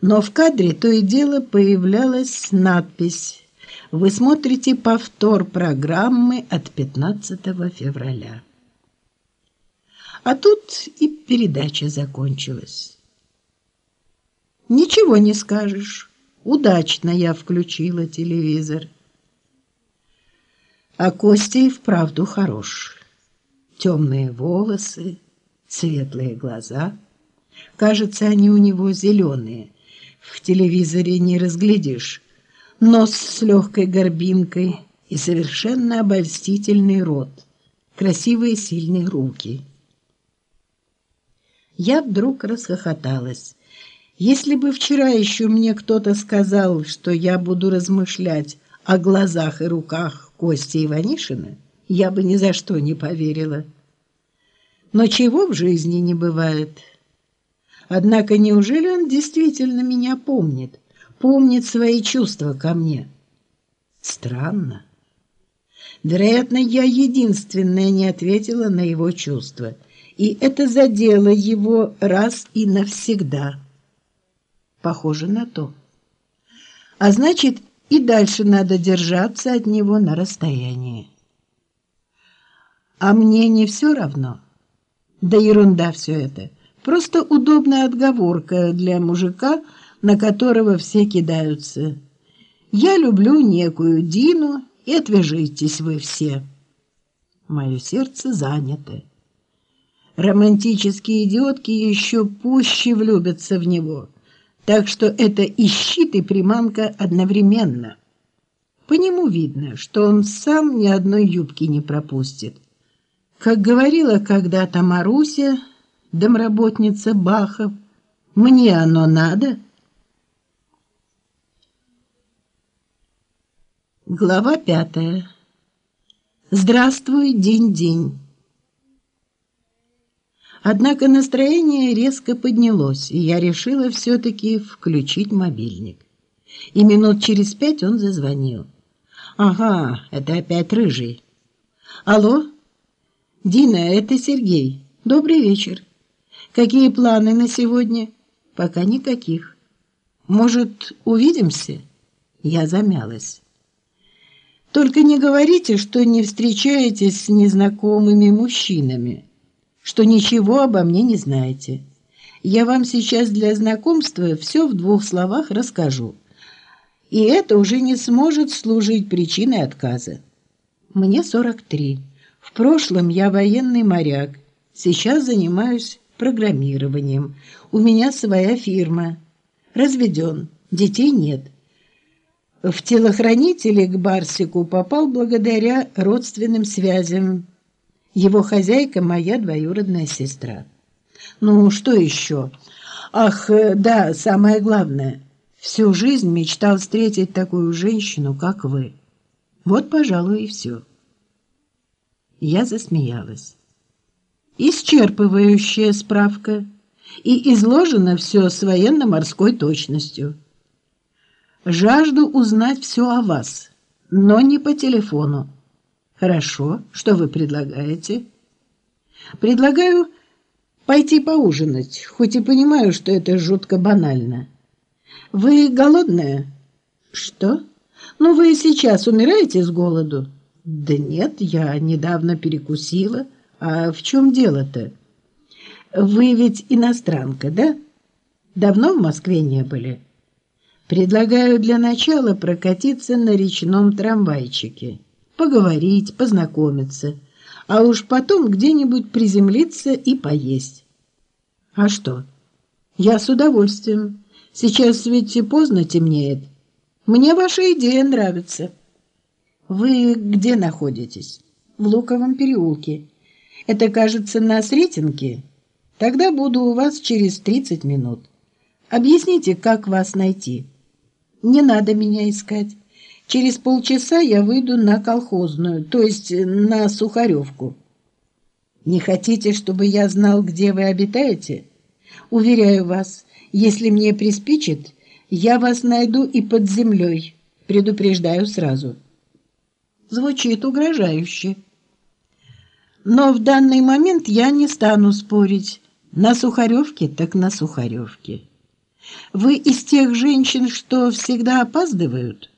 Но в кадре то и дело появлялась надпись «Вы смотрите повтор программы от 15 февраля». А тут и передача закончилась. Ничего не скажешь. Удачно я включила телевизор. А Костя и вправду хорош. Темные волосы, светлые глаза. Кажется, они у него зеленые. В телевизоре не разглядишь. Нос с легкой горбинкой и совершенно обольстительный рот. Красивые сильные руки. Я вдруг расхохоталась. Если бы вчера еще мне кто-то сказал, что я буду размышлять о глазах и руках Кости Иванишина, я бы ни за что не поверила. Но чего в жизни не бывает? Однако неужели он действительно меня помнит, помнит свои чувства ко мне? Странно. Вероятно, я единственная не ответила на его чувства, и это задело его раз и навсегда. Похоже на то. А значит, и дальше надо держаться от него на расстоянии. А мне не все равно. Да ерунда все это. Просто удобная отговорка для мужика, на которого все кидаются. Я люблю некую Дину, и отвяжитесь вы все. Мое сердце занято. Романтические идиотки еще пуще влюбятся в него. Так что это и щит, и приманка одновременно. По нему видно, что он сам ни одной юбки не пропустит. Как говорила когда-то Маруся, домработница Бахов, мне оно надо. Глава пятая. Здравствуй, день-день. Однако настроение резко поднялось, и я решила все-таки включить мобильник. И минут через пять он зазвонил. Ага, это опять рыжий. Алло? Дина, это Сергей. Добрый вечер. Какие планы на сегодня? Пока никаких. Может, увидимся? Я замялась. Только не говорите, что не встречаетесь с незнакомыми мужчинами что ничего обо мне не знаете. Я вам сейчас для знакомства все в двух словах расскажу. И это уже не сможет служить причиной отказа. Мне 43. В прошлом я военный моряк. Сейчас занимаюсь программированием. У меня своя фирма. Разведен. Детей нет. В телохранители к Барсику попал благодаря родственным связям его хозяйка моя двоюродная сестра. Ну, что еще? Ах, э, да, самое главное. Всю жизнь мечтал встретить такую женщину, как вы. Вот, пожалуй, и все. Я засмеялась. Исчерпывающая справка. И изложено все с военно-морской точностью. Жажду узнать все о вас, но не по телефону. Хорошо, что вы предлагаете? Предлагаю пойти поужинать, хоть и понимаю, что это жутко банально. Вы голодная? Что? Ну вы сейчас умираете с голоду? Да нет, я недавно перекусила. А в чем дело-то? Вы ведь иностранка, да? Давно в Москве не были? Предлагаю для начала прокатиться на речном трамвайчике поговорить, познакомиться, а уж потом где-нибудь приземлиться и поесть. А что? Я с удовольствием. Сейчас ведь и поздно темнеет. Мне ваша идея нравится. Вы где находитесь? В Луковом переулке. Это, кажется, на Сретенке. Тогда буду у вас через 30 минут. Объясните, как вас найти. Не надо меня искать. Через полчаса я выйду на колхозную, то есть на Сухаревку. Не хотите, чтобы я знал, где вы обитаете? Уверяю вас, если мне приспичит, я вас найду и под землей. Предупреждаю сразу. Звучит угрожающе. Но в данный момент я не стану спорить. На Сухаревке так на Сухаревке. Вы из тех женщин, что всегда опаздывают?